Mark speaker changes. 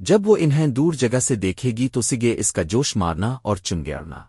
Speaker 1: جب وہ انہیں دور جگہ سے دیکھے گی تو سگے اس کا جوش مارنا اور چنگیڑنا